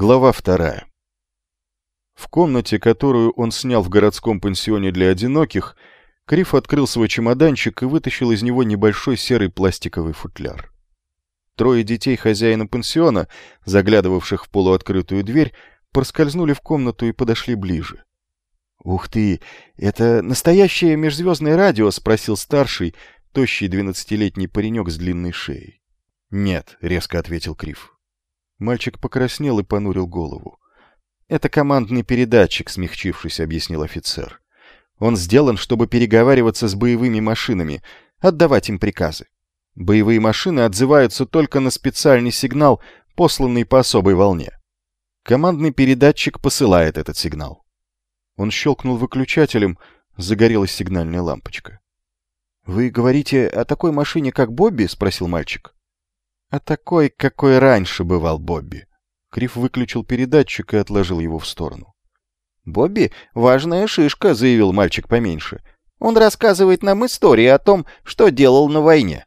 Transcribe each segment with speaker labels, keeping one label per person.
Speaker 1: Глава вторая. В комнате, которую он снял в городском пансионе для одиноких, Криф открыл свой чемоданчик и вытащил из него небольшой серый пластиковый футляр. Трое детей хозяина пансиона, заглядывавших в полуоткрытую дверь, проскользнули в комнату и подошли ближе. «Ух ты! Это настоящее межзвездное радио?» — спросил старший, тощий двенадцатилетний паренек с длинной шеей. «Нет», — резко ответил Криф. Мальчик покраснел и понурил голову. «Это командный передатчик», — смягчившись, объяснил офицер. «Он сделан, чтобы переговариваться с боевыми машинами, отдавать им приказы. Боевые машины отзываются только на специальный сигнал, посланный по особой волне. Командный передатчик посылает этот сигнал». Он щелкнул выключателем, загорелась сигнальная лампочка. «Вы говорите о такой машине, как Бобби?» — спросил мальчик а такой, какой раньше бывал Бобби. Крив выключил передатчик и отложил его в сторону. «Бобби — важная шишка», — заявил мальчик поменьше. «Он рассказывает нам истории о том, что делал на войне».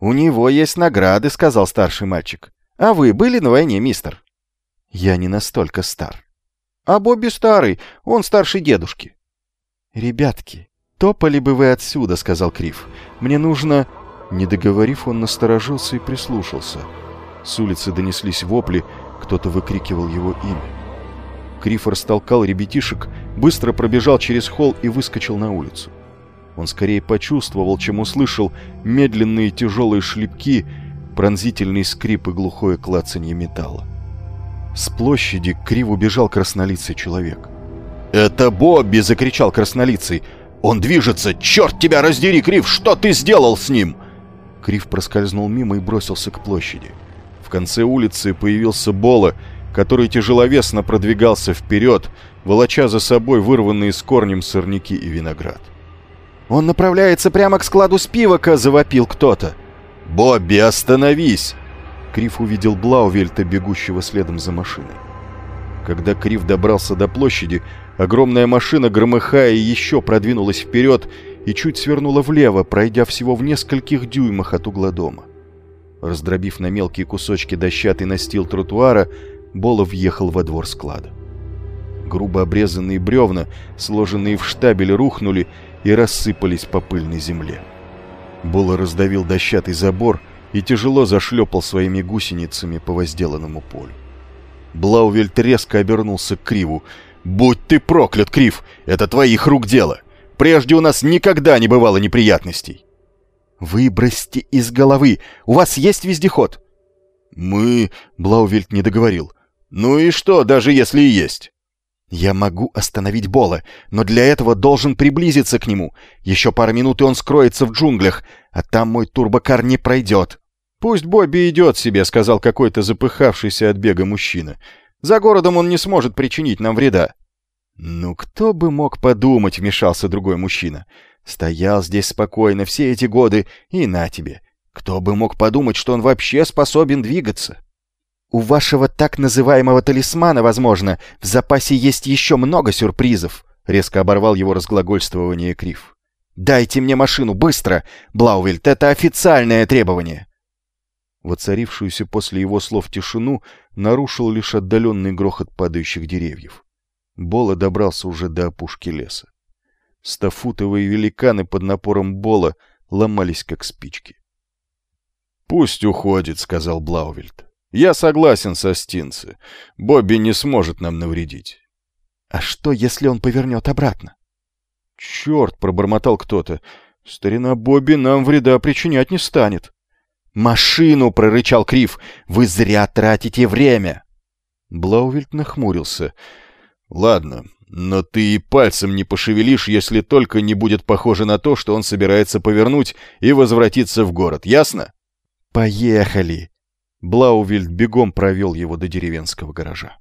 Speaker 1: «У него есть награды», — сказал старший мальчик. «А вы были на войне, мистер?» «Я не настолько стар». «А Бобби старый, он старше дедушки». «Ребятки, топали бы вы отсюда», — сказал Крив. «Мне нужно...» Не договорив, он насторожился и прислушался. С улицы донеслись вопли, кто-то выкрикивал его имя. Криф растолкал ребятишек, быстро пробежал через холл и выскочил на улицу. Он скорее почувствовал, чем услышал медленные тяжелые шлепки, пронзительный скрип и глухое клацанье металла. С площади к Криву бежал краснолицый человек.
Speaker 2: «Это Бобби!» — закричал краснолицый. «Он движется! Черт тебя раздери, Крив! Что ты сделал с ним?»
Speaker 1: Крив проскользнул мимо и бросился к площади. В конце улицы появился Бола, который тяжеловесно продвигался вперед, волоча за собой вырванные с корнем сорняки и виноград.
Speaker 2: «Он направляется прямо к складу с пивока!» — завопил кто-то. «Бобби, остановись!»
Speaker 1: Крив увидел Блаувельта, бегущего следом за машиной. Когда Крив добрался до площади, огромная машина, громыхая, еще продвинулась вперед и чуть свернула влево, пройдя всего в нескольких дюймах от угла дома. Раздробив на мелкие кусочки дощатый настил тротуара, Бола въехал во двор склада. Грубо обрезанные бревна, сложенные в штабель, рухнули и рассыпались по пыльной земле. Бола раздавил дощатый забор и тяжело зашлепал своими гусеницами по возделанному полю. Блаувельт резко обернулся к Криву. «Будь ты проклят, Крив! Это твоих рук дело! Прежде у нас никогда не бывало неприятностей. Выбросьте из головы. У вас есть вездеход? Мы... Блаувельт не договорил. Ну и что, даже если и есть? Я могу остановить Бола, но для этого должен приблизиться к нему. Еще пару минут, и он скроется в джунглях, а там мой турбокар не пройдет. «Пусть Бобби идет себе», — сказал какой-то запыхавшийся от бега мужчина. «За городом он не сможет причинить нам вреда». «Ну, кто бы мог подумать», — вмешался другой мужчина. «Стоял здесь спокойно все эти годы, и на тебе. Кто бы мог подумать, что он вообще способен двигаться?» «У вашего так называемого талисмана, возможно, в запасе есть еще много сюрпризов», — резко оборвал его разглагольствование Крив. «Дайте мне машину, быстро! Блаувельт, это официальное требование!» Воцарившуюся после его слов тишину нарушил лишь отдаленный грохот падающих деревьев. Бола добрался уже до опушки леса. Стафутовые великаны под напором Бола ломались, как спички. «Пусть уходит», — сказал Блаувельд. «Я согласен со Стинце. Бобби не сможет нам навредить». «А что, если он повернет обратно?» «Черт!» — пробормотал кто-то. «Старина Бобби нам вреда причинять не станет». «Машину!» — прорычал Крив. «Вы зря тратите время!» Блаувельд нахмурился. Ладно, но ты и пальцем не пошевелишь, если только не будет похоже на то, что он собирается повернуть и возвратиться в город, ясно? Поехали! Блаувильд бегом провел его до деревенского гаража.